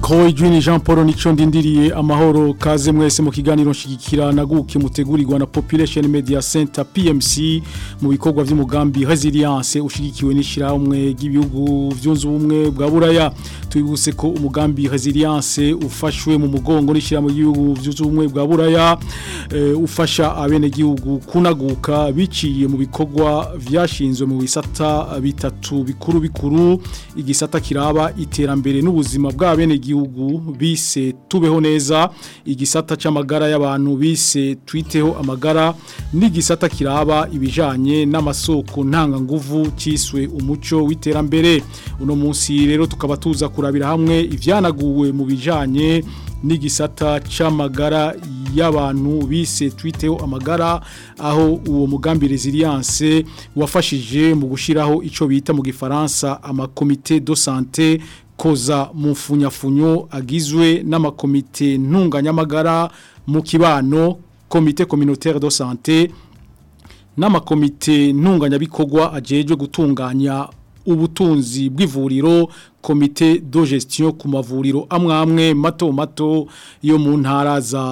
Croix Juni Jean Paul nico ndindiriye amahoro kaze mwese mu kiganiro nshigikira naguke mutegurirwa na Population Media Center PMC mu bikorwa by'umugambi Resilience ushigikiwe n'ishiramwe gibihugu byunze ubumwe bwa Buraya tuyibuse ko umugambi Resilience ufashwe mu mugongo n'ishiramwe gihugu byunze ubumwe bwa Buraya e, ufasha abenegihugu gihugu kunaguka biciye mu bikorwa byashinzwe mu bisata bitatu bikuru bikuru igisata kiraba iterambere n'ubuzima bwabenegihugu y'igihugu bise tubeho neza igisata cy'amagara y'abantu bise twiteho amagara n'igisata kiraba ibijanye n'amasoko ntanganguvu cyiswe umuco w'iterambere uno munsi rero tukaba tuza kurabira hamwe ibyanaguwe mu bijanye n'igisata cy'amagara y'abantu bise twiteho amagara aho uwo mugambi resilience wafashije mu gushyiraho icyo bita mu gifaransa amakomite do sante koza mu mfunyafunyo agizwe n'amakomite ntunganyamagara mu kibano komite communautaire de santé n'amakomite ntunganyabikorwa agejwe gutunganya ubutunzi bw'ivuriro komite de gestion ku mavuriro amwe amwe mato mato yo mu ntara za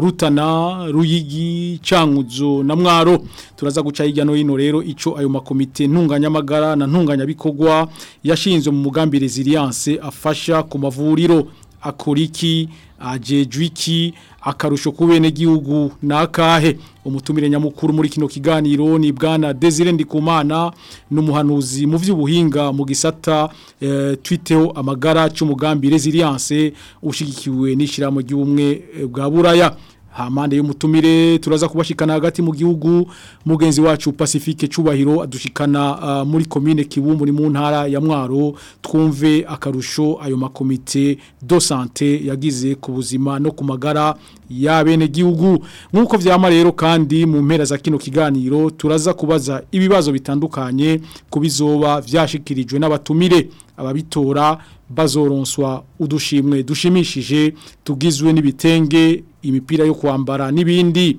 Rutana Ruyigi Cankuzo na Mwaro turaza guca hirya no hino rero ico ayo makomite ntunganyamagara na ntunganyabikogwa yashinzwe mu mugambi resilience afasha ku mavuriro akuriki. ajejwe iki akarusho ku benegihugu nakahe? umutumire nyamukuru muri kino kiganiro ni bwana desire ndikumana n'umuhanuzi mu by'ubuhinga mu gisata eh, twiteho amagara cy'umugambi resilience ushyigikiwe n'ishyirahamwe ry'ubumwe eh, bwa buraya hamande y'umutumire turaza kubashikana hagati mu gihugu mugenzi wacu Pacifique cubahiro adushikana uh, muri commune Kibumbu ni mu ntara ya Mwaro twumve akarusho ayo makomite do santé yagize ku buzima no kumagara ya bene gihugu nkuko vyama rero kandi mu mpera za kino kiganiro turaza kubaza ibibazo bitandukanye kubizoba vyashikirijwe n'abatumire ababitora bazoronswa udushimwe dushimishije tugizwe n'ibitenge imipira yo kwambara n'ibindi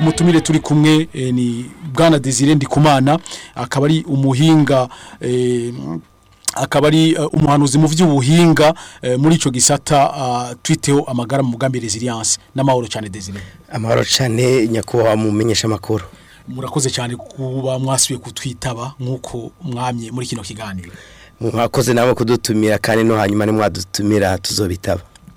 umutumire turi kumwe eh, ni bwana desire ndikumana akaba ari umuhinga eh, akaba ari eh, umuhanuzi mu by'ubuhinga muri icyo gisata ah, twiteho amagara mu bwambi resiliyanse n'amahoro cyane desire amahoro cyane nyakubahwa mumenyesha amakuru murakoze cyane kuba mwasubiye kutwitaba nk'uko mwamye muri kino kiganiro mwakoze nabo kudutumira kandi no hanyuma ni mwadutumira tuzobitaba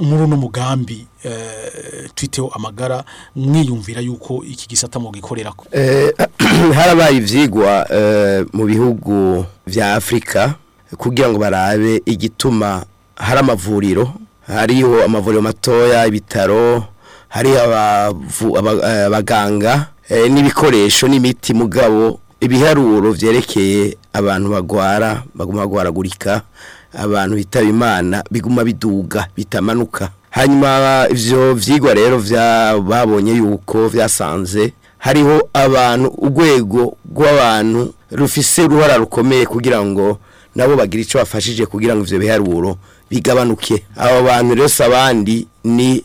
muri uno mugambi eh, twiteho amagara mwiyumvira yuko iki gisata mu gikorera eh, harabaye ibyigwa eh, mu bihugu bya Afrika kugira ngo barabe igituma hari amavuriro hariho amavuriro matoya ibitaro hari abaganga n'ibikoresho n'imiti mugabo ibiharuro byerekeye abantu bagwara baguma bagwaragurika abantu bitaba imana biguma biduga bitamanuka hanyuma ibyo vyigwa rero babonye yuko vyasanze hariho abantu urwego rw'abantu rufise uruhara rukomeye kugira ngo nabo bagire icyo bafashije kugira ngo ibyo biharuro bigabanuke Abo bantu rero abandi ni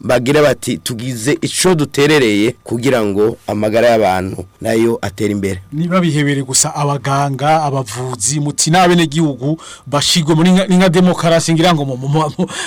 bagira bati tugize icyo duterereye kugira ngo amagara y'abantu nayo atera imbere niba bihebere gusa abaganga abavuzi muti n'abenegihugu bashyirwa muri nka demokarasi ngira ngo mu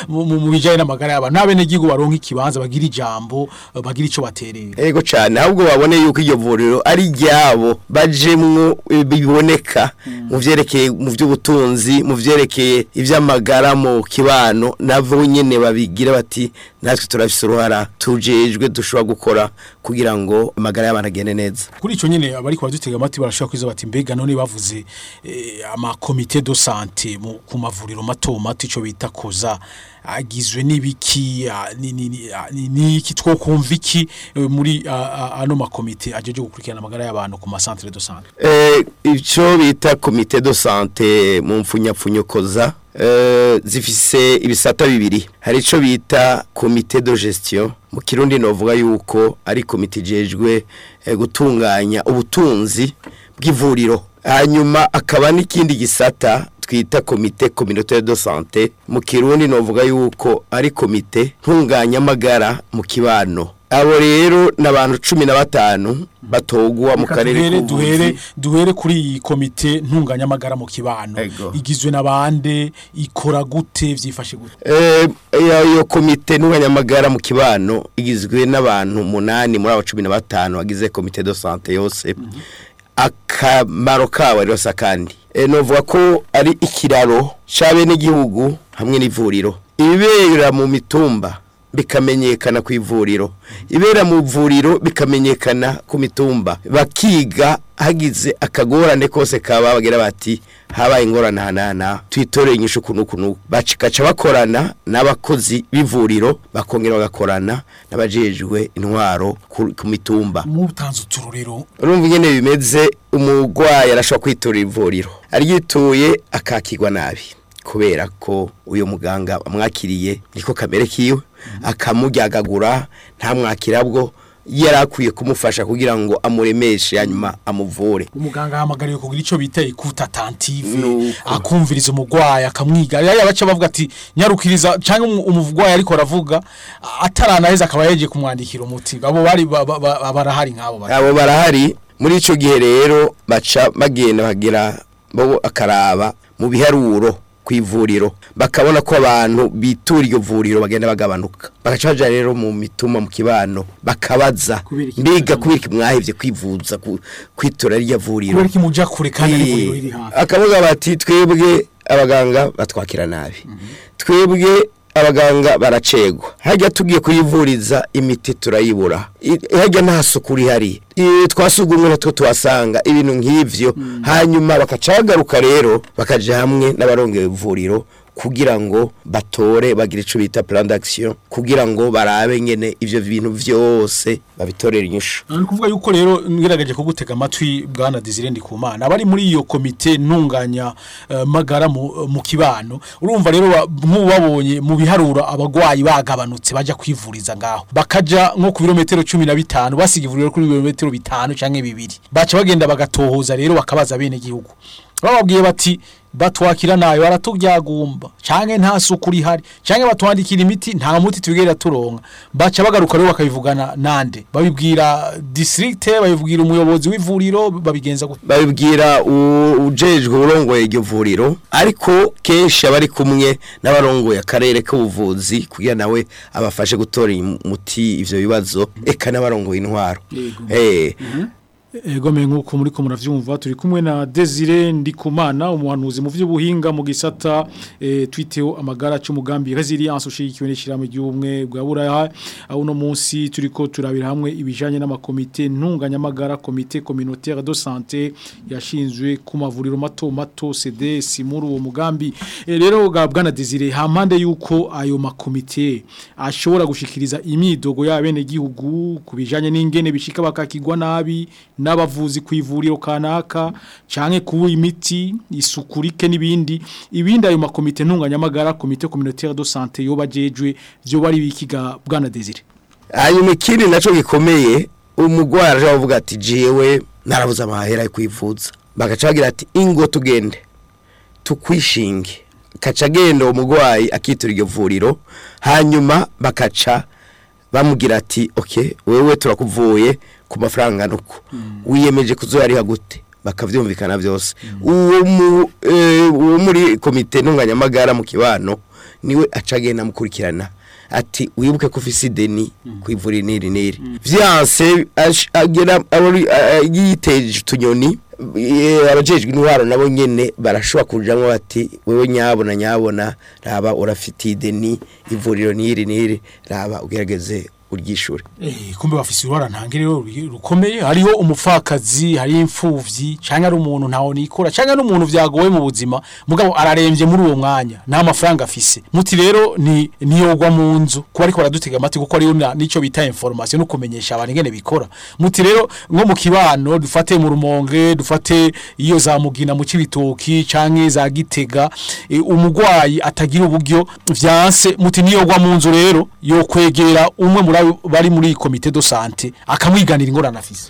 mu bijyanye n'amagara y'abantu n'abenegihugu baronka ikibanza bagira ijambo bagira icyo baterera yego cyane ahubwo babone yuko iryo vuriro ari iryabo bajemwo e, biboneka mm. mu byerekeye mu by'ubutunzi mu byerekeye iby'amagara mu kibano nabo nyine babigira bati natwe turafise uruhara tujejwe dushobora gukora kugira ngo amagara y'abantu agende neza kuri icyo nyine abari kuba amati barashobora kwiza bati mbega none bavuze eh, amakomite do sante ku mavuriro mato mato icyo bita koza agizwe n'ibiki ah, n'iki two ah, iki eh, muri ah, ano makomite agejeje gukurikirana amagara y'abantu ku masantere do eh, icyo bita komite dosante mu mfunyapfunyokoza eh, zifise ibisata bibiri hari icyo bita komite do gestion mu kirundi navuga yuko ari komite igejwe gutunganya ubutunzi bw'ivuriro hanyuma akaba n'ikindi gisata twita komite communautaire de santé mu kirundi novuga yuko ari komite ntunganyamagara mu kibano abo rero nabantu abantu cumi na batanu batogwa mu karere duhere duhere kuri iyi komite ntunganyamagara mu kibano igizwe na ikora gute vyifashe gute eh, iyo komite ntunganyamagara mu kibano igizwe n'abantu umunani muri abo cumi na batanu bagize komite de santé yose mhm. akamaro kabo rero kandi Eh, novuga ko ari ikiraro n’igihugu, hamwe n'ivuriro ibibera mu mitumba bikamenyekana ku ivuriro ibera mu ivuriro bikamenyekana ku mitumba bakiga hagize akagorane kose kaba bati habaye ingorana hanana twitoreye inyishu ukuntu ukuntu bacikaca bakorana n'abakozi b'ivuriro bakongera bagakorana n'abajejwe intwaro ku mitumba mutanze utururiro urumva nyine bimeze umurwayi arashaka kwitura ivuriro aryituye akakigwa nabi kubera ko uyu muganga amwakiriye niko kamere kiwe akamuryagagura ntamwakirabwo yari akwiye kumufasha kugira ngo amuremeshe hanyuma amuvure umuganga ahamagariye kugira icyo bita ikutatantive akumviriza umurwayi akamwiga yari bavuga ati nyarukiriza cyangwa umurwayi ariko aravuga ataranaheza akaba yagiye kumwandikira umuti abo bari barahari nk'abo abo barahari muri icyo gihe rero baca bagenda bagera bo akaraba mu biharuro ku bakabona ko abantu bitura iryo bagenda bagabanuka bagaca rero mu mituma mu kibano bakabaza mbiga kubirika mwahebye kwivuza kwitura rirya vuriro kubirika imujya kure kandi n'ivuriro riri hafi akavuga bati twebwe abaganga batwakira nabi mhm. twebwe abaganga baracegwa hajya tugiye kuyivuriza imiti turayibura hajya nta suku ihari twasugumwe natwo tuhasanga ibintu nk'ibyo hmm. hanyuma bakacagaruka rero bakajya hamwe n'abarongoye ivuriro kugira ngo batore bagira icyo bita plan d'action kugira ngo barabe nyene ivyo bintu byose babitorera inyishu ni kuvuga yuko rero ngerageje kugutega amatwi bwana Desire Ndikumana abari muri iyo komite ntunganya eh, magara mu, kibano urumva rero nk'ubabonye mu biharura abagwayi bagabanutse baja kwivuriza ngaho bakaja nko ku birometero 15 basiga ivuriro kuri birometero 5 canke 2 baca bagenda bagatohoza rero bakabaza bene gihugu babwiye bati batwakira nayo baratubyagumba cyane nta suku rihari cyane batwandikira imiti nta muti tubigera turonka baca bagaruka rero bakabivugana nande babibwira disitirigite babibwira umuyobozi w'ivuriro babigenza gutya babibwira ujejwe urongoye iryo vuriro ariko kenshi aba ari kumwe n'abarongoye akarere k'ubuvuzi kugira nawe abafashe gutora umuti ibyo bibazo eka n'abarongoye intwaro egomeye eh, nk'uko muri ko murabyumva turi kumwe na desire ndikumana umuhanuzi mu Buhinga mu gisata eh, twiteho amagara cy'umugambi resilience ushyigikiwe n'ishyirahamwe ry'ubumwe bwa buraya aho uno munsi turi ko turabira hamwe ibijyanye n'amakomite ntunganyamagara komite communautaire de santé yashinzwe ku mavuriro mato mato cds muri uwo mugambi eh, rero ugabwa na desire Hamande y'uko ayo makomite ashobora gushikiriza imyidogo y'abenegihugu ku bijyanye n'ingene bishika bakakigwa nabi n'abavuzi ku kanaka cyane ku imiti isukurike n'ibindi ibindi ayo makomite ntunganyamagara komite communautaire de santé yo bagejwe byo bari bikiga bwana Desire Ayo ikindi nacyo gikomeye umugwara aje avuga ati jewe narabuze amahera kwivuza bagaca bagira ati ingo tugende tukwishinge kacagenda agenda akitura iryo vuriro hanyuma bakaca bamubwira ati oke wowe turakuvuye ku mafaranga nuko mm. wiyemeje kuzoyariha gute bakabyumvikana byose mm. eh, uwo muri komite ntunganyamagara mu kibano niwe acagenda amukurikirana ati wibuke ko ufite ideni mm. ku ivuriro niri niri byose agera yiteje utunyoni abajejwe intwaro nabo nyene barashobora kujamwo bati wewe nyabona nyabona raba urafite ideni ivuriro n'iri n'iri raba ugerageze uryishure eh, kumbe bafise uruharantanga rero rukomeye hariho umupfakazi hari imfuvyi canke ari umuntu ntaho nikora canke ari umuntu vyagoye mu buzima mugabo ararembye muri uwo mwanya nta mafaranga afise muti rero ni niyogwa mu nzu kuba ariko baradutega amati kuko ariyo nico bita information no kumenyesha abantu ingene bikora muti rero nko mu kibano dufate mu rumonge dufate iyo za mugina mu cibitoki canke za gitega e, umugwayi atagira uburyo vyanse muti niyogwa mu nzu rero yo kwegera umwe muri bari muri komite do sante akamwiganira ingorane afise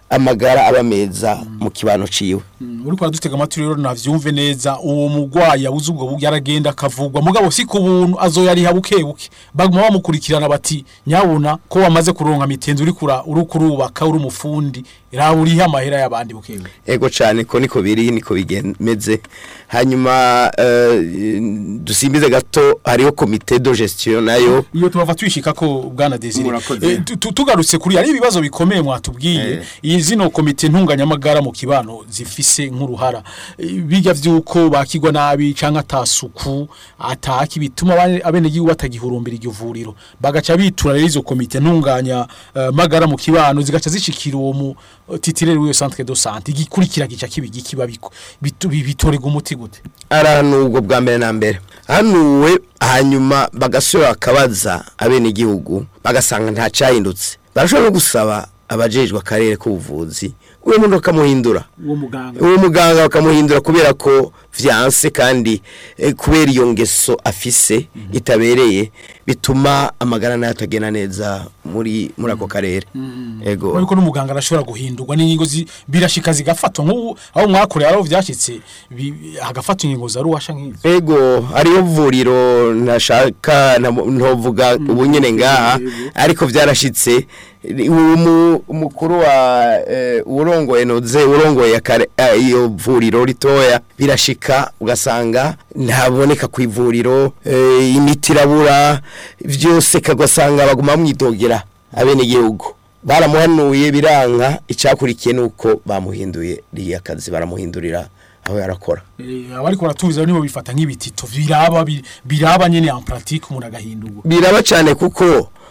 amagara abameza mm. mu kibano ciwe mm. uri kwa dutega amatwi rero navyumve neza uwo mugwaya uzi ubwo buryo aragenda akavugwa mugabo si ku buntu azoyariha bukebuke baguma bamukurikirana bati nyabona ko wamaze kuronka mitenzi uri kura uri kurubaka uri umufundi rawe urihe amahera y'abandi bukebuke ego cyane ko niko biri niko bigemeze hanyuma uh, dusimbize gato hariho komite de gestion nayo yayo iyo tubava twishika ko bwana Desire eh, tugarutse kuri ari ibibazo bikomeye mwatubwiye eh. iyi zino komite ntunganyamagara mu kibano zifise nk'uruhara eh, bijya byuko bakigwa nabi cyangwa atasuku ataki bituma abenegihugu batagihurumbira iryo vuriro bagaca bitura rero izo komite ntunganya magara mu kibano zigaca zishikira uwo mu titirere w'iyo santere do sante igikurikira gica kibi gikibabiko bitorega umuti gute ari ubwo bwa mbere na mbere hanuwe hanyuma bagasura bakabaza abenegihugu bagasanga nta cyahindutse barashobora no gusaba abajejwe akarere k'ubuvuzi uwo muntu bakamuhindura uwo muganga bakamuhindura kubera ko byanse kandi eh, kubera iyo ngeso afise mhm. itabereye bituma amagara nayo atagenda neza muri muri ako mm. karere yego mm. ariko n'umuganga arashobora guhindurwa n'ingingo birashika zigafatwa nk'ubu aho mwakoreye aho byashyitse hagafatwa ingingo za ruwasha nk'izo yego ariyo vuriro ntashaka ntovuga mm. ubu nyine ngaha ariko byarashyitse umukuru wa eh, urongoye noze urongoye eh, iyo vuriro ritoya birashika ugasanga ntaboneka ku ivuriro eh, imiti irabura byose kagasanga baguma bamwidogera abenegihugu baramuhanuye biranga icyakurikiye ni uko bamuhinduye ririya kazi baramuhindurira aho yarakora eh, abari kuratubiza nibo bifata nk'ibitito biraba biraba nyene en pratique umuntu agahindurwa biraba cyane kuko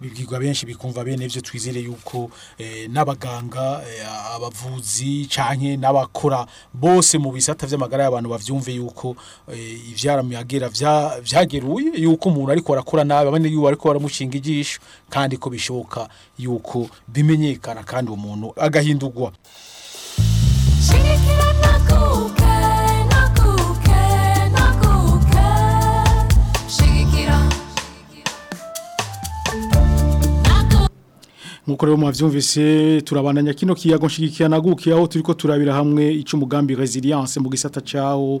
bibwirwa benshi bikumva bene ibyo twizere yuko eh, n'abaganga eh, abavuzi cyane n'abakora bose mu bisata by'amagara y'abantu babyumve yuko ibyaramuyagira byageruye yuko umuntu ariko arakora nabi abandi yuko ariko baramushinga ijisho kandi ko bishoboka yuko bimenyekana kandi umuntu muntu agahindurwa nkuko rero mubyumvise turabandanya kino kiyago nshyigikirana guke aho turi turabira hamwe icy'umugambi resilience mu gisata cyawo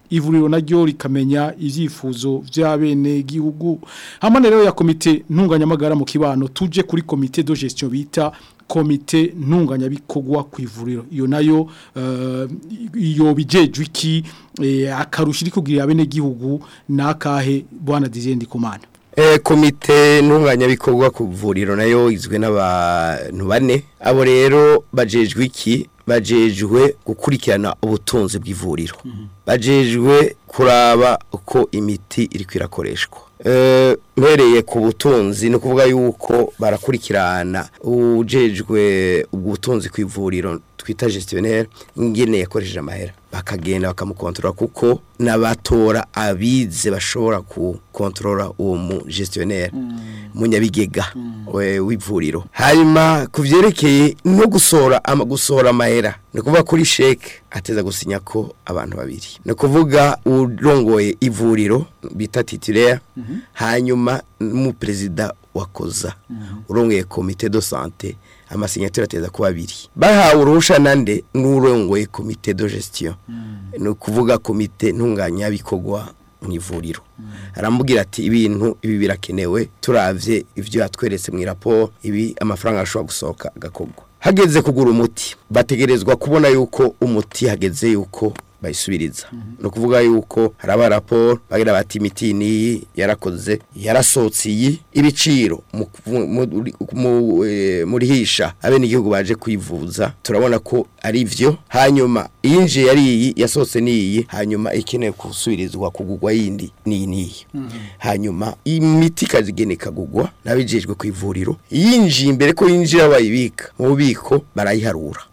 ivuriro naryo rikamenya ibyifuzo by'abene gihugu hamwe rero ya komite ntunganyamagara mu kibano tuje kuri komite de gestion bita komite ntunganyabikogwa ku ivuriro iyo nayo eh, iyo bijejwe iki eh, akarusha iri kugirira bene gihugu nakahe bwana Dizende Kumana Eh, komite ntunganyabikorwa ku vuriro nayo igizwe n'abantu bane abo rero bajejwe iki bajejwe gukurikirana ubutunzi bw'ivuriro mhm. bajejwe kuraba uko imiti iri kwirakoreshwa eh, mpereye ku butunzi ni ukuvuga yuko barakurikirana ujejwe ubutunzi butunzi ivuriro twita gestionnaire ingene yakoresheje amahera bakagenda bakamukontorora kuko n'abatora abize bashobora gukontorora uwo mu gestionnaire mm. munyabigega mm. w'ivuriro hanyuma ku no gusora gusora amahera ni ukuvuga kuri sheke ateza gusinya ko abantu babiri ni kuvuga urongoye ivuriro bita titireya mhm. hanyuma n'umuperezida wakoza mm. urongeye komite de santé. amasinyatire ateza kuba abiri bahawe uruhushya nande n'urongoye komite de gestion hmm. ni ukuvuga komite ntunganyabikogwa mu ivuriro aramubwira ati ibintu ibi birakenewe turabye ibyo yatweretse mu iraporo ibi amafaranga ashobora gusohoka agakorwa hageze kugura umuti bategerezwa kubona yuko umuti hageze yuko bayisubiriza no kuvuga yuko hari abaraporo bagira bati imiti n'iyi yarakoze yarasohotse iyi ibiciro eh, murihisha abenegihugu baje kwivuza turabona ko ari byo hanyuma iyinjiye yari iyi yasohotse iyi hanyuma ikeneye kusubirizwa kugugwa yindi n'iyi n'iyi hmm. hanyuma imiti ikazigeneka kugwa n'abijejwe ku ivuriro yinjiye imbere ko yinjira bayibika mu bubiko barayiharura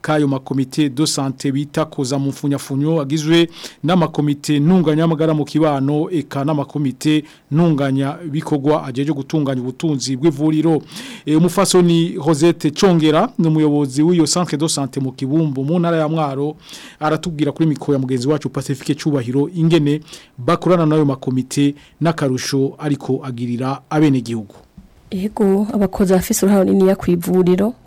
kayo makomite do sante bita koza mu mfunyafunyo agizwe n'amakomite ntunganyamagara mu kibano eka n'amakomite ntunganya bikorwa agejeje gutunganya ubutunzi bw'ivuriro eh, umufasoni Rosette Congera ni umuyobozi w'iyo centre do sante mu kibumbu mu ya Mwaro aratubwira kuri mikoro ya mugenzi wacu Pacifique Cyubahiro ingene bakorana nayo makomite n'akarusho ariko agirira abene gihugu yego abakozi bafise uruhare runini ku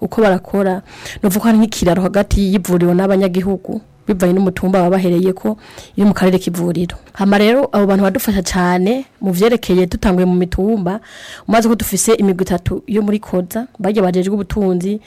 uko barakora ni ukuvuga nk'ikiraro hagati y'ivuriro n'abanyagihugu bivanye n'umutumba babahereye ko iri mu karere k'ivuriro hano rero abo bantu badufasha cyane mu byerekeye dutanguye mu mitumba maze ko dufise imigwi itatu yo muri koza bajya bajejwe ubutunzi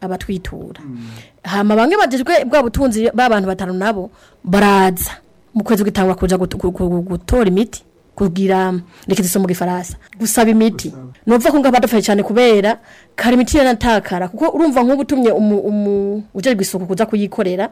abatwitura mm. hama bamwe bagizwe bwa butunzi b'abantu batanu nabo baraza mu kwezi gutangwa kuja gutora imiti kugira reka dusome ifaransa gusaba imiti numva ko ngaba adapfaye cyane kubera kare imiti yanatakara kuko urumva nk'ubu utumye ujejwe isuku kuza kuyikorera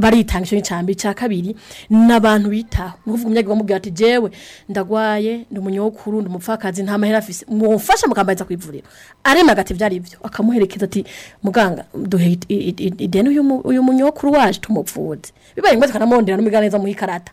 baritanga icyo cya cya kabiri ni abantu bitaho ni ukuvuga umwanya wamubwira ati jewe ndagwaye ni umunyokuru ni umupfakazi nta mahera afise mufasha mukambariza ku ivuriro arema agati byari ibyo akamuherekeza ati muganga duhe ideni uyu munyokuru waje tumuvuze bibaye ngombwa tukanamurondera n'umuganga neza muha ikarata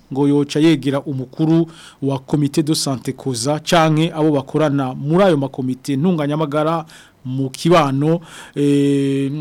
ngo yoca yegera umukuru wa komite de sante koza canke abo bakorana muri ayo makomite ntunganyamagara mu kibano eh,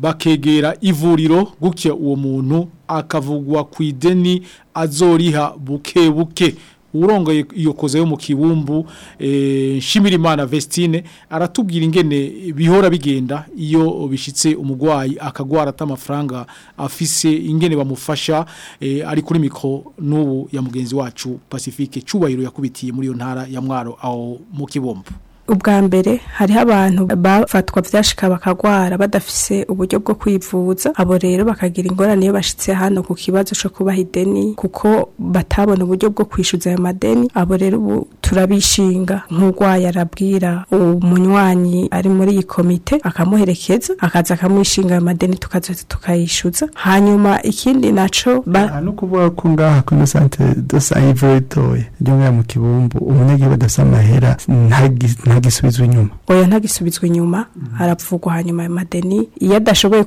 bakegera ivuriro gutya uwo muntu akavugwa ku ideni azoriha buke buke urongoye iyo yo mu kibumbu eh, Shimirimana Vestine aratubwira ingene bihora bigenda iyo bishitse umugwayi akagwara atamafaranga afise ingene bamufasha eh, ari kuri mikro n'ubu ya mugenzi wacu Pacifique cubahiro yakubitiye muri yo ntara ya mwaro aho mu kibumbu ubwa mbere hariho abantu bafatwa byashika bakagwara badafise uburyo bwo kwivuza abo rero bakagira ingorane iyo bashitse hano ku kibazo cyo kubaha ideni kuko batabona uburyo bwo kwishyuza ayo madeni abo rero ubu turabishinga nk'urwaye arabwira umunywanyi ari muri iyi komite akamuherekeza akaza akamwishinga ayo madeni tukaza tukayishyuza hanyuma ikindi naco ba no kuvuga ko ngaha ku santere de sanivitoye ryo mu kibumbu umunyagihugu adafite amahera ntagize ntagisubizwe inyuma oya ntagisubizwe inyuma harapfugwa hanyuma ayo madeni iyo adashoboye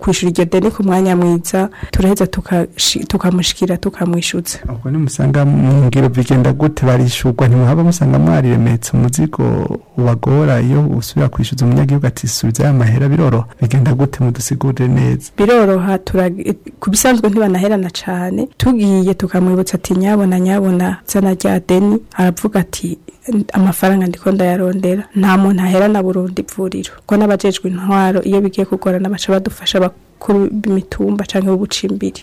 kwishyura iryo deni ku mwanya mwiza turaheza tukamushyikira tukamwishyutsa ubwo nimusanga mbwira bigenda gute barishyurwa ntimuhaba musanga mwariremetse umuzigo ubagora iyo usubira kwishyuza umunyagihugu ati subiza aya mahera biroroha bigenda gute mudusigure neza biroroha ku bisanzwe ntibanaherana cyane tugiye tukamwibutsa ati nyabona nyabona zana rya deni aravuga ati amafaranga ndiko ndayarondera nta muntu ahera na burundu ivuriro ko n'abajejwe intwaro iyo bigiye kugorana baca badufasha bakuru b'imitumba canke b'ubucimbiri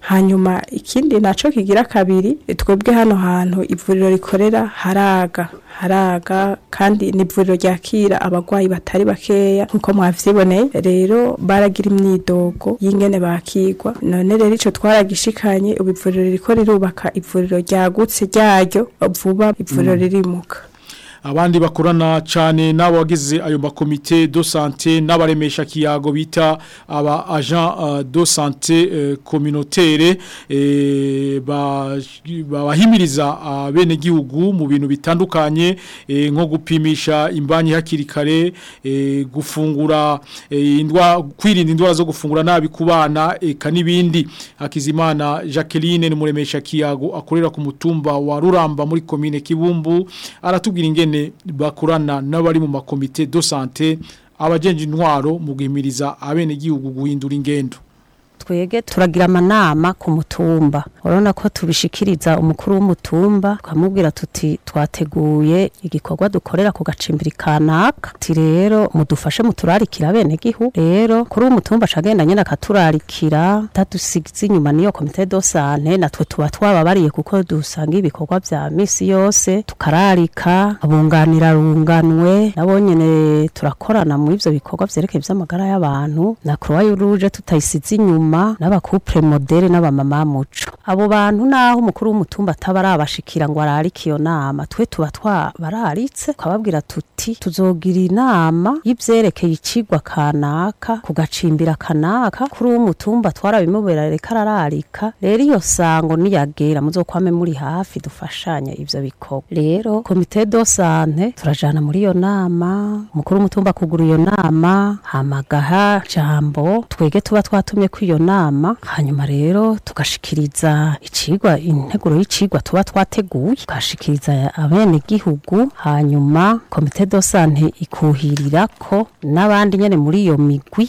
hanyuma ikindi nacyo kigira kabiri twebwe hano hantu ivuriro rikorera haraga haraga kandi ni ivuriro ryakira abarwayi batari bakeya nk'uko mwabyiboneye rero baragira imyidogo y'ingene bakigwa none rero icyo twaragishikanye ubu ivuriro ririko rirubaka ivuriro ryagutse ryaryo vuba ivuriro ririmuka abandi bakorana cyane n'abagize ayo makomite do sante n'abaremesha kiyago bita aba agent euh, do sante euh, communautaire euh, babahimiriza abenegihugu mu bintu bitandukanye nko gupimisha imbanyi hakiri kare gufungura indwa kwirinda indwara zo gufungura nabi kubana eka n'ibindi hakizimana Jacqueline ni kiyago akorera ku mutumba wa Ruramba muri commune Kibumbu aratubwira ingene ingene bakorana n'abari mu makomite do sante abagenje intwaro mu guhimiriza abenegihugu guhindura ingendo twege turagira amanama ku mutumba urabona ko tubishikiriza umukuru w'umutumba tukamubwira tuti twateguye igikorwa dukorera ku gacimbiri kanaka ati rero mudufashe muturarikira bene gihu rero kuri uwo mutumba acagenda nyine akaturarikira tadusigize inyuma niyo komite do sante natwe tuba twababariye kuko dusanga ibikorwa bya misi yose tukararika abunganira runganwe nabo nyene turakorana muri ibyo bikorwa byerekeye vy'amagara y'abantu na Croix Rouge tutayisize inyuma n'abakupre modere n'abamama muco abo bantu naho umukuru w'umutumba ataba arabashikira ngo ararike iyo nama twe tuba twabararitse twababwira tuti tuzogira inama y'ibyerekeye ikigwa kanaka kugacimbira kanaka kuri uw'umutumba twarabimubera reka arararika rero iyo sango niyagera muzokwame muri hafi dufashanya ibyo bikorwa rero komite do sante turajana muri iyo nama umukuru w'umutumba kugura iyo nama hamagaha jambo twege tuba twatumye ku iyo nama hanyuma rero tugashikiriza icigwa integuro y'icigwa tuba twateguye ukashikiriza abenegihugu hanyuma komite do sante ikuhirira ko n'abandi nyene muri iyo migwi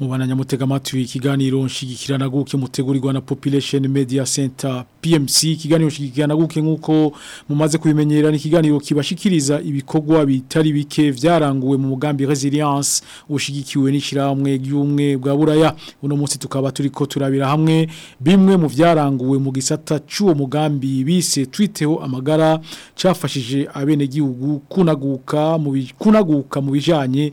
mubana nyamutega amatwi ikiganiro nshigikira naguke mutegurirwa na population media center PMC ikiganiro nshigikira naguke nkuko mumaze kubimenyera ni ikiganiro kibashikiriza ibikorwa bitari bike byaranguwe mu mugambi resilience ushigikiwe n'ishiramwe ry'umwe bwa buraya uno munsi tukaba turiko turabira hamwe bimwe mu byaranguwe mu gisata cy'uwo mugambi bise twiteho amagara cyafashije abene gihugu kunaguka mu kunaguka mu bijanye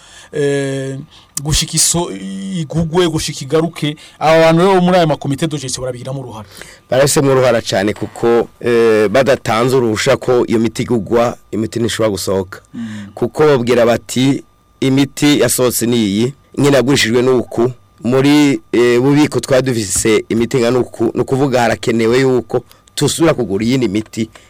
eh gushika iso igugwe gushika igaruke abantu rero muri aya makomite dogeste barabigira mu ruhara barese mu ruhara cyane kuko eh, badatanze urusha ko iyo miti igugwa imiti nishobora gusohoka mm. kuko babwira bati imiti yasohotse ni iyi nyine yagurishijwe n'uku muri eh, bubiko twari duvise imiti ni ukuvuga harakenewe yuko tusura kugura iyindi miti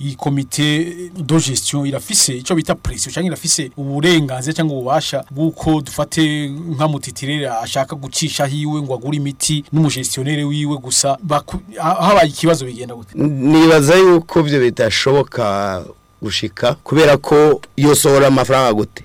iyi komite do gestion irafise ico bita pression cyangwa irafise uburenganzira cyangwa ububasha bw'uko dufate nka mutitirera ashaka gucisha hiwe ngo agure imiti n'umugestionnaire wiwe gusa habaye ikibazo bigenda gute nibaza yuko byo bitashoboka gushika kubera ko yosohora amafaranga gute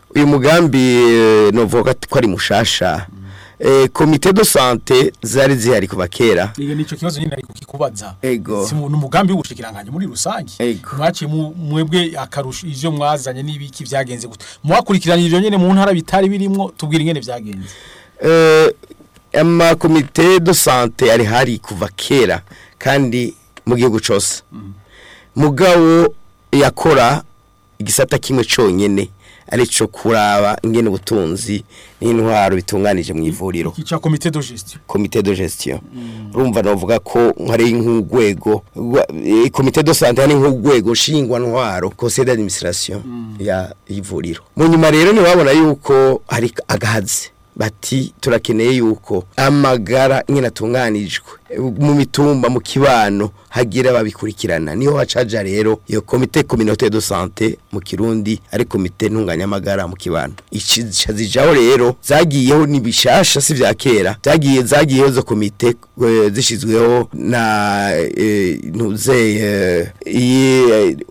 uyu mugambi eh, novuga ko ari mushasha mm. eh, komite do sante zari zihari kuva kera yego nicyo kibazo nyine ari kukikubaza yego si umugambi w'ubushikiranganje muri rusange mwaciye mwebwe akarusho ivyo mwazanye n'ibiki byagenze gute mwakurikiranye ivyo nyene mu ntara bitari birimwo tubwira ingene byagenze amakomite do sante ari hari kuva kera kandi mu gihugu cyose mugabo yakora igisata kimwe ari cyo kuraba ingene ubutunzi n'intwaro bitunganije mu ivuriro cya komite do gestion komite do gestion urumva navuga ko hari nk'urwego komite do sante hari nk'urwego nshingwa ntwaro conseil d'administration mm. ya ivuriro mu nyuma rero ntiwabona yuko hari agahazi bati turakeneye yuko amagara nyine atunganijwe mu mitumba mu kibano hagira babikurikirana niho hacaja rero iyo komite communauté de santé mu kirundi ari komite ntunganyamagara mu kibano icazijaho rero zagiyeho nibishasha si vya kera zagiye zagiye zo komite eh, zishizweho na e,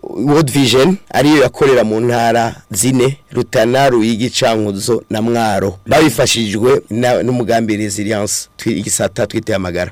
World Vision ariyo yakorera mu ntara zine Rutana Ruyigi Cankuzo na Mwaro babifashijwe n'umugambirizi Alliance igisata twite amagara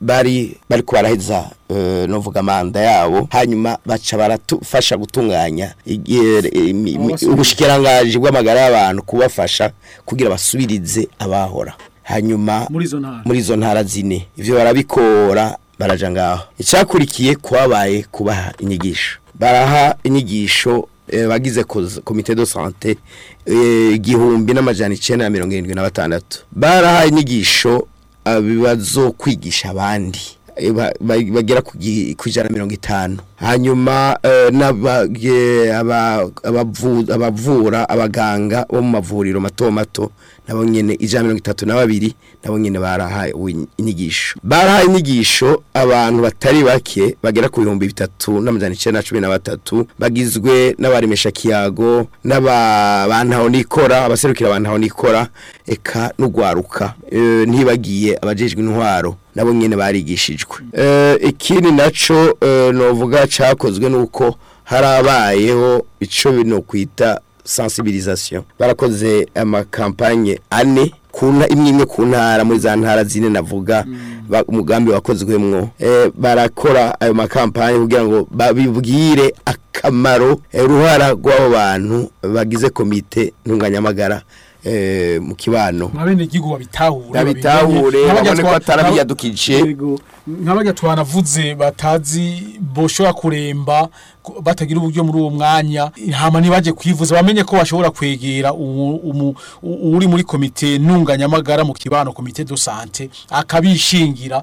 bari bari kubaraheza eh, novuga manda yabo hanyuma baca baratufasha gutunganya eh, ubushikirangaje bw'amagara y'abantu kubafasha kugira basubirize abahora hanyuma muri zo ntara zine ibyo barabikora baraja ngaho icyakurikiye kwabaye kubaha inyigisho baraha inyigisho Eh, bagize komite do sante eh, igihumbi n'amajyana icyenda na mirongo irindwi na batandatu barahaye inyigisho ah, bibazo kwigisha abandi eh, bagera ku ijana na mirongo itanu hanyuma abavura abaganga bo mu mavuriro mato mato nabo nyene ijana mirongo itatu na nabo nyene barahaye inyigisho barahaye inyigisho abantu batari bake bagera ku bihumbi bitatu n'amajana na cumi na batatu bagizwe n'abaremesha kiyago n'abantaho nikora abaserukira abantaho nikora eka n'ugwaruka e, ntibagiye abajejwe intwaro nabo nyene barigishijwe e, ikindi naco e, novuga cakozwe nuko harabayeho ico bino kwita sensibilisation barakoze amakampanye ane kuna imwe imwe ku ntara muri za ntara zine navuga mm. umugambi wakozwemwo eh, barakora ayo makampani kugira ngo babibwire akamaro eh, uruhara rw'abo bantu bagize komite ntunganyamagara eh, mu kibano babitahure babone ko atarabiyadukije nk'abajya twanavuze batazi boshobora kuremba batagira uburyo muri uwo mwanya hama ntibaje kwivuza bamenye ko bashobora kwegera uri muri komite ntunganyamagara mu kibano komite dosante sante akabishingira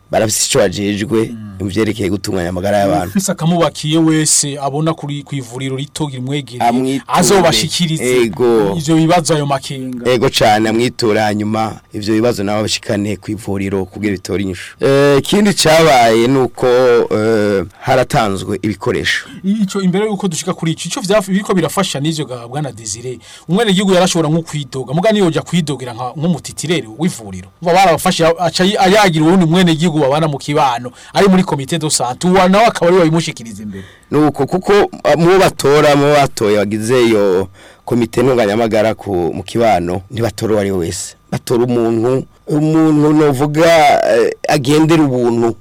barafite icyo bajejwe mu byerekeye gutunganya amagara y'abantu wese akamubakiye wese abona kuri ku ivuriro rito rimwegere azobashikirize ivyo bibazo ayo makinga ego cyane amwitura hanyuma ibyo bibazo nawe bashikane ku ivuriro kugira bitore inyishu eh, ikindi cabaye nuko eh, haratanzwe ibikoresho ico imbere yuko dushika kuri ico ico biriko birafasha n'ivyo bwana Desire umwene gihugu yarashobora nko kwidoga mugani yoja kwidogera nka nk'umutitirere w'ivuriro baba barabafashe ayagira uwundi mwene gihugu babana mu kibano ari muri komite do sante nawe akaba ariwe wabimushikiriza imbere nuko kuko eh, mu batora mu batoye bagize iyo komite ntunganyamagara mu kibano ntibatora uwo ari we wese batora umuntu umuntu navuga eh, agendera ubuntu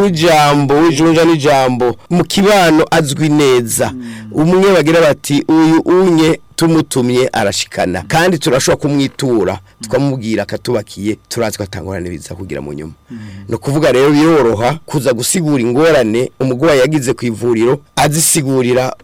w'ijambo w'ijunja n'ijambo mu kibano azwi neza hmm. umwe bagira bati uyu unye tumutumye arashikana kandi turashobora kumwitura tukamubwira akatubakiye turazi ko atangorane biza kugira mu nyuma mm-hmm. ni ukuvuga rero biroroha kuza gusigura ingorane umugore yagize ku ivuriro azisigurira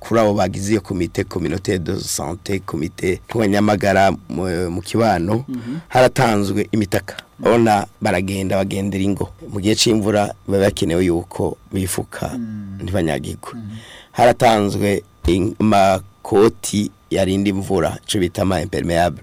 kuri abo bagize iyo komite communauté de santé komite nk'abanyamagara mu kibano mhm. haratanzwe imitaka babona baragenda bagendera ingo mu gihe cy'imvura biba bakenewe yuko bifuka mm. ntibanyagirwe mm. haratanzwe amakoti yarinda imvura icyo bita ama impermeable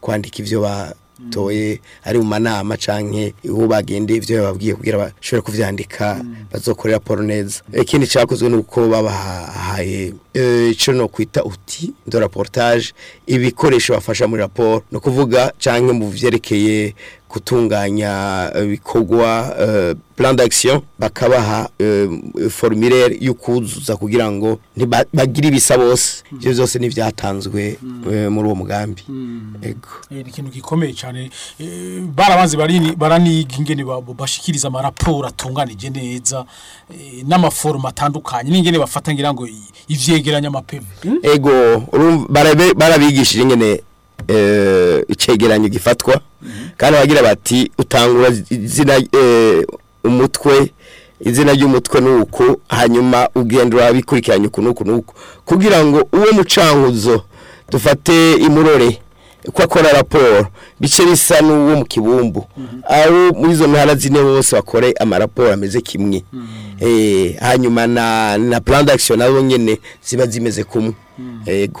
kwandika ibyo batoye ari mu manama canke uwo bagende ibyo babwiye kugira bashobore kubyandika mm. bazokorera raporo neza eh, ikindi cyakozwe ni uko babahaye eh, icyo no kwita uti do raportage ibikoresho bafasha muri raporo no kuvuga canke mu byerekeye gutunganya eh, ibikorwa eh, plan d'action bakabaha eh, formulaire y'ukuzuza kugira ngo bagire ibisa bose ibyo byose ni muri uwo mugambi yego hmm. ni ikintu gikomeye cyane barabanze baraniga ingene bashikiriza amaraporo atunganije neza n'amaforoma atandukanye n'ingene bafata ngira ngo ivyegeranya amapepe hmm? ego barabigishije ingene Eh, icyegeranyo gifatwa kandi abagira bati utangura izina eh, umutwe izina ry'umutwe ni uku hanyuma ugenda urabikurikiranye uku n'uku n'uku kugira ngo uwo mucanguzo dufate imurore ko akora raporo bice bisa n'uwo mu kibumbu aho muri izo ntara zine bose bakore amaraporo ameze kimwe eh, hanyuma na na plan d'action nabo nyine ziba zimeze kumwe yego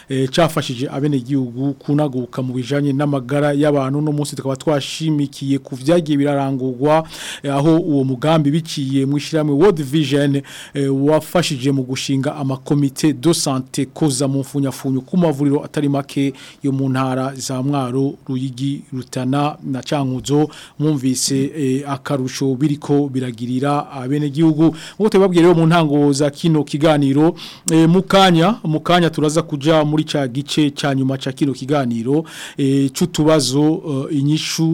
e, cyafashije abene gihugu kunaguka mu bijanye n'amagara y'abantu no munsi tukaba twashimikiye ku byagiye birarangurwa e, aho uwo mugambi biciye mu ishiramwe World Vision e, wafashije mu gushinga amakomite de santé koza mu mfunyafunyo ku mavuriro atari make yo mu ntara za Mwaro Ruyigi rutana na cankuzo mwumvise eh, akarusho biriko biragirira abenegihugu ah, ngo tubabwire mu ntango za kino kiganiro eh, mukanya mukanya turaza kuja muri ca gice ca nyuma ca kino kiganiro eh, c'utubazo inyishu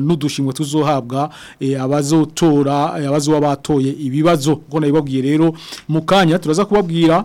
n'udushimwe tuzohabwa abazotora abazo babatoye ibibazo ngo nabibabwiye rero mukanya turaza kubabwira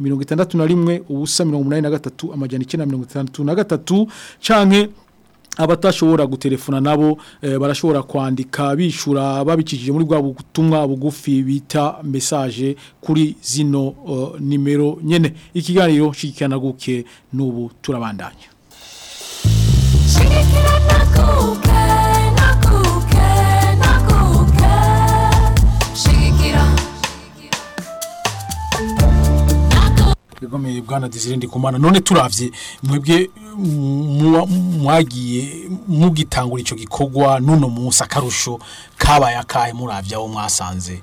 mirongo itandatu na rimwe ubusa mirongo na gatatu amajyana icyenda na mirongo itandatu na gatatu cyangwa abatashobora guterefona nabo eh, barashobora kwandika bishura babicishije muri bwa butumwa bugufi bita mesaje kuri zino nimero nyene ikiganiro shikirana guke n'ubu turabandanya shikirana guke twigomeye bwana Desire Ndikumana none turavye mwebwe mwagiye mugitangura ico gikogwa none munsi akarusho kabaye akahe muravya aho mwasanze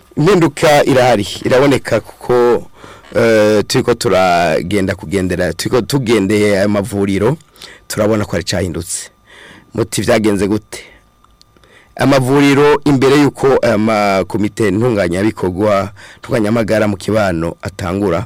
impinduka irahari iraboneka kuko eh, turi ko turagenda kugendera turi ko tugendeye aya mavuriro turabona ko ari cyahindutse muti byagenze gute amavuriro imbere y'uko aya eh, makomite ntunganya bikorwa ntunganyamagara mu kibano atangura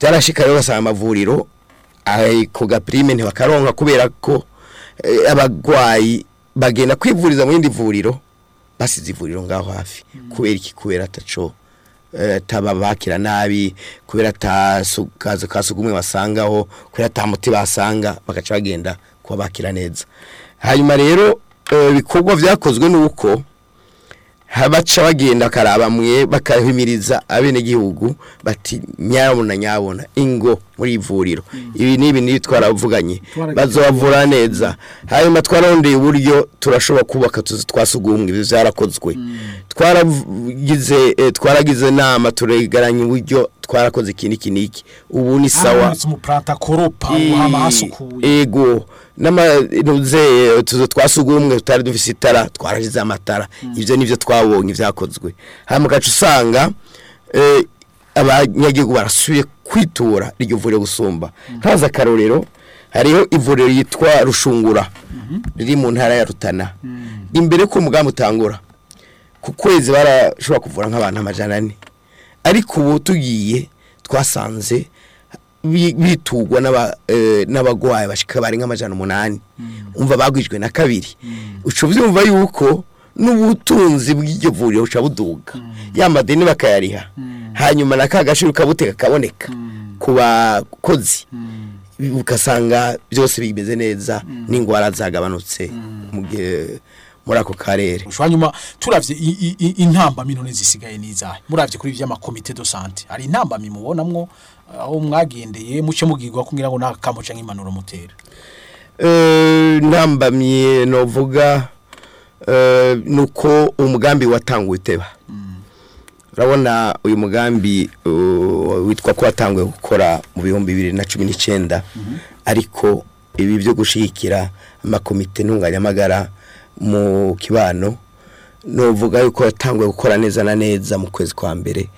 byarashikariye basanga amavuriro prime gapurime ntibakaronka kubera ko eh, abagwayi bagenda kwivuriza mu rindi vuriro basize ivuriro ngaho hafi mm. kubera iki kubera ataco eh, taba nabi kubera atakazu kasugumwe basangaho kubera tamuti basanga bagaca bagenda kuba neza hanyuma rero eh, ibikorwa byakozwe n'uko baca bagenda bakaraba mwe bakahimiriza abenegihugu bati nyabona nyabona ingo muri ivuriro mm. ibi ni ibintu twaravuganye bazabavura neza hanyuma twarondeye uburyo turashobora kubaka tuzi twasugumwe ibi byarakozwe mm. twaragize eh, twaragize inama turegaranye uburyo twarakoze iki n'iki ubu ni ah, sawa ego koropa uhaba hasukuye yego n'amazu twasugumwe tutari dufite itara twarashyize amatara hmm. ibyo nibyo twabonye byakozwe hano gace usanga e, abanyagihugu barasuye kwitura iryo vuriro gusumba hmm. ntaza akarorero hariho ivuriro yitwa rushungura hmm. riri mu ntara ya rutana imbere ko umugambi ku kwezi barashobora kuvura nk'abantu amajana ane ariko ubu tugiye twasanze bitugwa eh, n'abagwayi bari nk'amajana umunani hmm. umva bagwijwe na kabiri hmm. uca byumva yuko n'ubutunzi bw'iryo vuriro buca buduga hmm. ya madeni bakayariha hanyuma na ka gaciro kabuteka kaboneka ku bakozi ugasanga byose bimeze neza n'indwara zagabanutse mu gihe muri ako karere hanyuma turabye intambamyi none zisigaye n'izahe murabye kuri by'amakomite do sante hari intambamyi mubonamwo aho mwagendeye mucyo mubwirwa kugira ngo ntakamuca nk'impanuro mutera eh, ntambamye novuga eh, ni uko umugambi watanguwe uteba hmm. urabona uyu mugambi uh, witwa ko watanguwe gukora mu bihumbi bibiri na cumi n'icyenda mhm. ariko ibi byo gushyigikira amakomite ntunganyamagara mu kibano nuvuga yuko yatanguye gukora neza na neza mu kwezi kwa mbere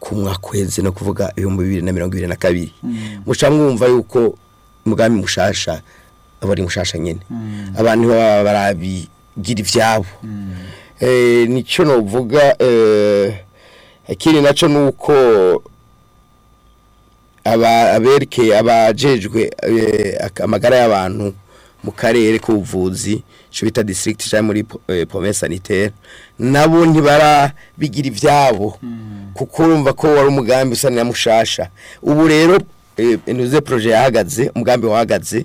ku kwezi no kuvuga ibihumbi bibiri na mirongo ibiri na kabiri mm. muca mwumva yuko umugambi mushasha aba ari mushasha nyine mm. abantu baba barabigira ibyabo mm. eh, nicyo nuvuga eh, ikindi nacyo ni uko aberekeye abajejwe eh, amagara y'abantu mu karere k'ubuvuzi bita district cyangwa muri eh, promesse sanitaire nabo ntibarabigira ibyabo hmm. kuko urumva ko wari umugambi usa na mushasha ubu rero eh, inuze projet yahagaze umugambi wahagaze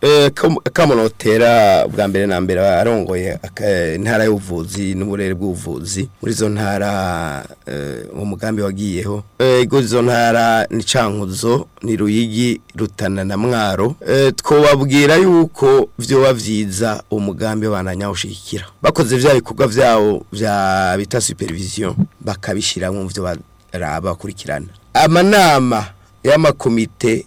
eh kamuno tera bwa mbere na mbere arongoye intara y'ubuvuzi by'ubuvuzi n'uburere bw'ubuvuzi muri izo ntara mu eh, mugambi wagiyeho ego eh, izo ntara ni cankuzo ni ruyigi rutana na mwaro eh, twababwira yuko vyo byiza umugambi bananyawushikira bakoze bya bikorwa byabo bya bita supervision bakabishyira mu byo bakurikirana amanama y'amakomite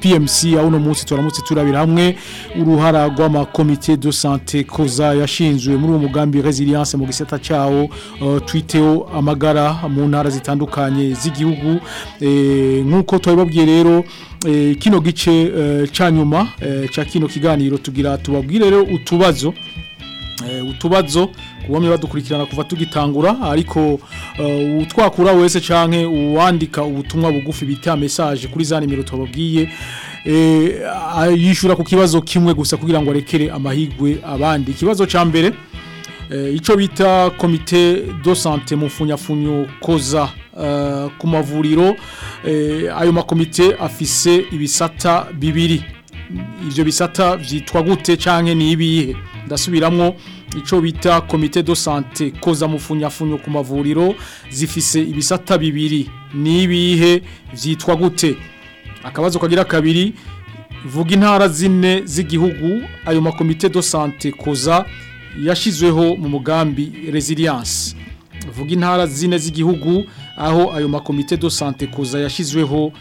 pmc aho uno munsi turamutse turabira hamwe uruhara rw'amakomite do sante koza yashinzwe muri uwo mugambi resilience mu gisata cyawo uh, twiteho amagara mu ntara zitandukanye z'igihugu eh, nk'uko twabibabwiye rero Eh, kino gice eh, cya nyuma eh, cya kino kiganiro tugira tubabwire rero utubazo utubazo ku badukurikirana kuva tugitangura ariko utwakura wese cyangwa uwandika ubutumwa bugufi bita mesaje kuri za nimero tubabwiye yishyura ku kibazo kimwe gusa kugira ngo arekere amahigwe abandi ikibazo cya mbere icyo bita komite do sante mfunyafunyo koza Eh, ku mavuriro eh, ayo makomite afise ibisata bibiri ibyo bisata byitwa gute cyangwa ni ibihe ndasubiramwo icyo bita komite do sante koza mufunyafunyo ku mavuriro zifise ibisata bibiri ni ibihe byitwa gute akabazo kagira kabiri vuga intara zine z'igihugu ayo makomite do sante koza yashyizweho mu mugambi resiliyanse vuga intara zine z'igihugu aho ayo makomite do sante koza yashyizweho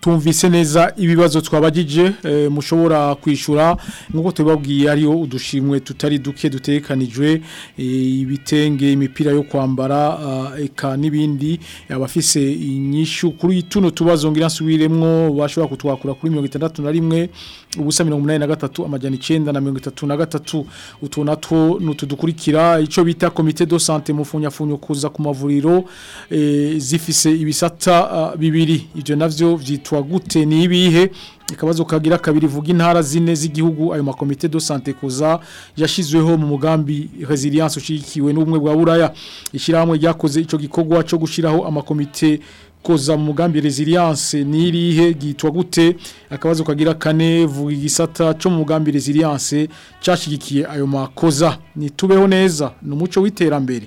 tumvise neza ibibazo twabagije eh, mushobora kwishyura nk'uko tubibabwiye hariho udushimwe tutari duke dutekanijwe eh, ibitenge imipira yo kwambara eh, eka n'ibindi abafise inyishyu kuri tuno tubazo ngira bashobora kutwakura kuri mirongo na rimwe ubusa mirongo na gatatu amajyana icyenda na mirongo itatu na gatatu utu natwo ntutudukurikira icyo bita komite do sante mufunyafunyo kuza ku mavuriro eh, zifise ibisata ah, bibiri ibyo nabyo vyitwa gute nibihe ibihe akabazo kagira kabiri vuga intara zine z'igihugu ayo makomite do sante kuza yashyizweho mu mugambi resilience ushyigikiwe n'ubumwe bwa buraya ishyirahamwe ryakoze icyo gikorwa cyo gushyiraho amakomite koza mugambi resilience ni irihe gitwa gute akabazo kwagira kane vuga igisata cyo mu mugambi resilience cyashigikiye ayo makoza nitubeho neza ni umuco w'iterambere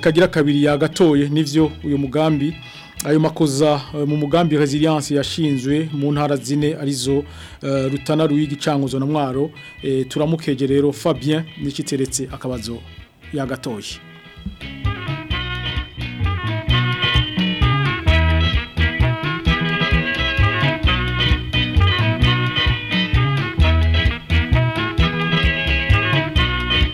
kagira kabiri yagatoye nivyo uyu mugambi ayo makoza mu mugambi resilience yashinzwe mu ntara zine arizo rutana ruyigi cankuzo na mwaro turamukeje rero Fabien n'ikiteretse akabazo yagatoye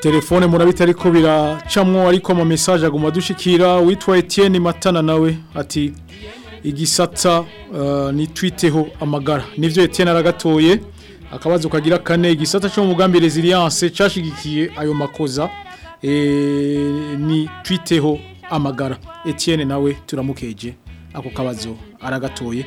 telefone murabita ariko biracamwo ariko mu message aguma dushikira witwa Etienne Matana nawe ati igisata uh, eh, ni twiteho amagara nivyo Etienne aragatoye akabazo kagira kane igisata cyo mu mugambi resilience cashigikiye ayo makoza e, eh, ni twiteho amagara Etienne nawe turamukeje ako kabazo aragatoye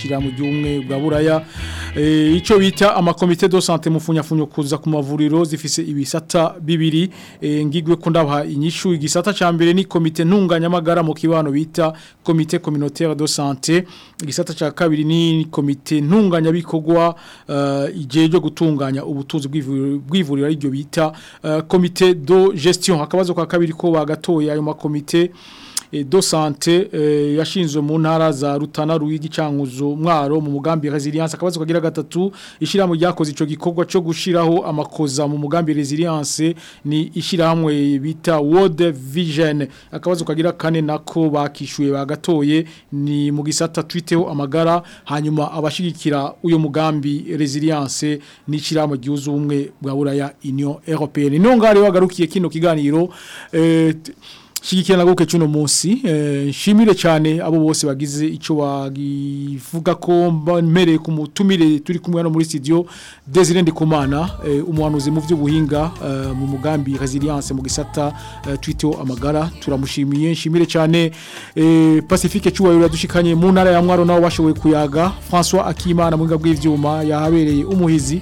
n'ishyirahamwe ry'ubumwe bwa buraya e, icyo bita amakomite do sante mufunyafunyo kuza ku mavuriro zifise ibisata bibiri e, ngigwe ko ndabaha inyishu igisata cya mbere ni komite ntunganyamagara mu kibano bita komite communautaire do sante igisata cya kabiri ni komite ntunganyabikorwa e, igihe cyo gutunganya ubutunzi bw'ivuriro aribyo bita bita eh, komite do gestion hakabazo kwa kabiri ko bagatoye ayo makomite E, dosante sante e, yashinzwe mu ntara za rutana ruwigi cankuzo mwaro mu mugambi resilience akabazo kagira gatatu ishira mu ryakoze ico gikorwa cyo gushiraho amakoza mu mugambi resilience ni ishiramwe bita World Vision akabazo kagira kane nako bakishuye bagatoye ni mu gisata twiteho amagara hanyuma abashigikira uyo mugambi resilience ni ishiramwe gihuzu ubumwe bwa buraya Union Européenne nongare wagarukiye kino kiganiro eh, shigikira naguke cuno munsi eh, nshimire cyane abo bose bagize icyo bagivuga ko mbereye ku mutumire turi kumwe hano muri studio Desire Ndikumana eh, umuhanuzi mu buhinga eh, mu mugambi resilience mu gisata twitio amagara turamushimiye nshimire cyane Pacifique cyubahiro yadushikanye mu ntara ya Mwaro nawo bashoboye kuyaga François Akimana mu bw'ivyuma yahabereye umuhizi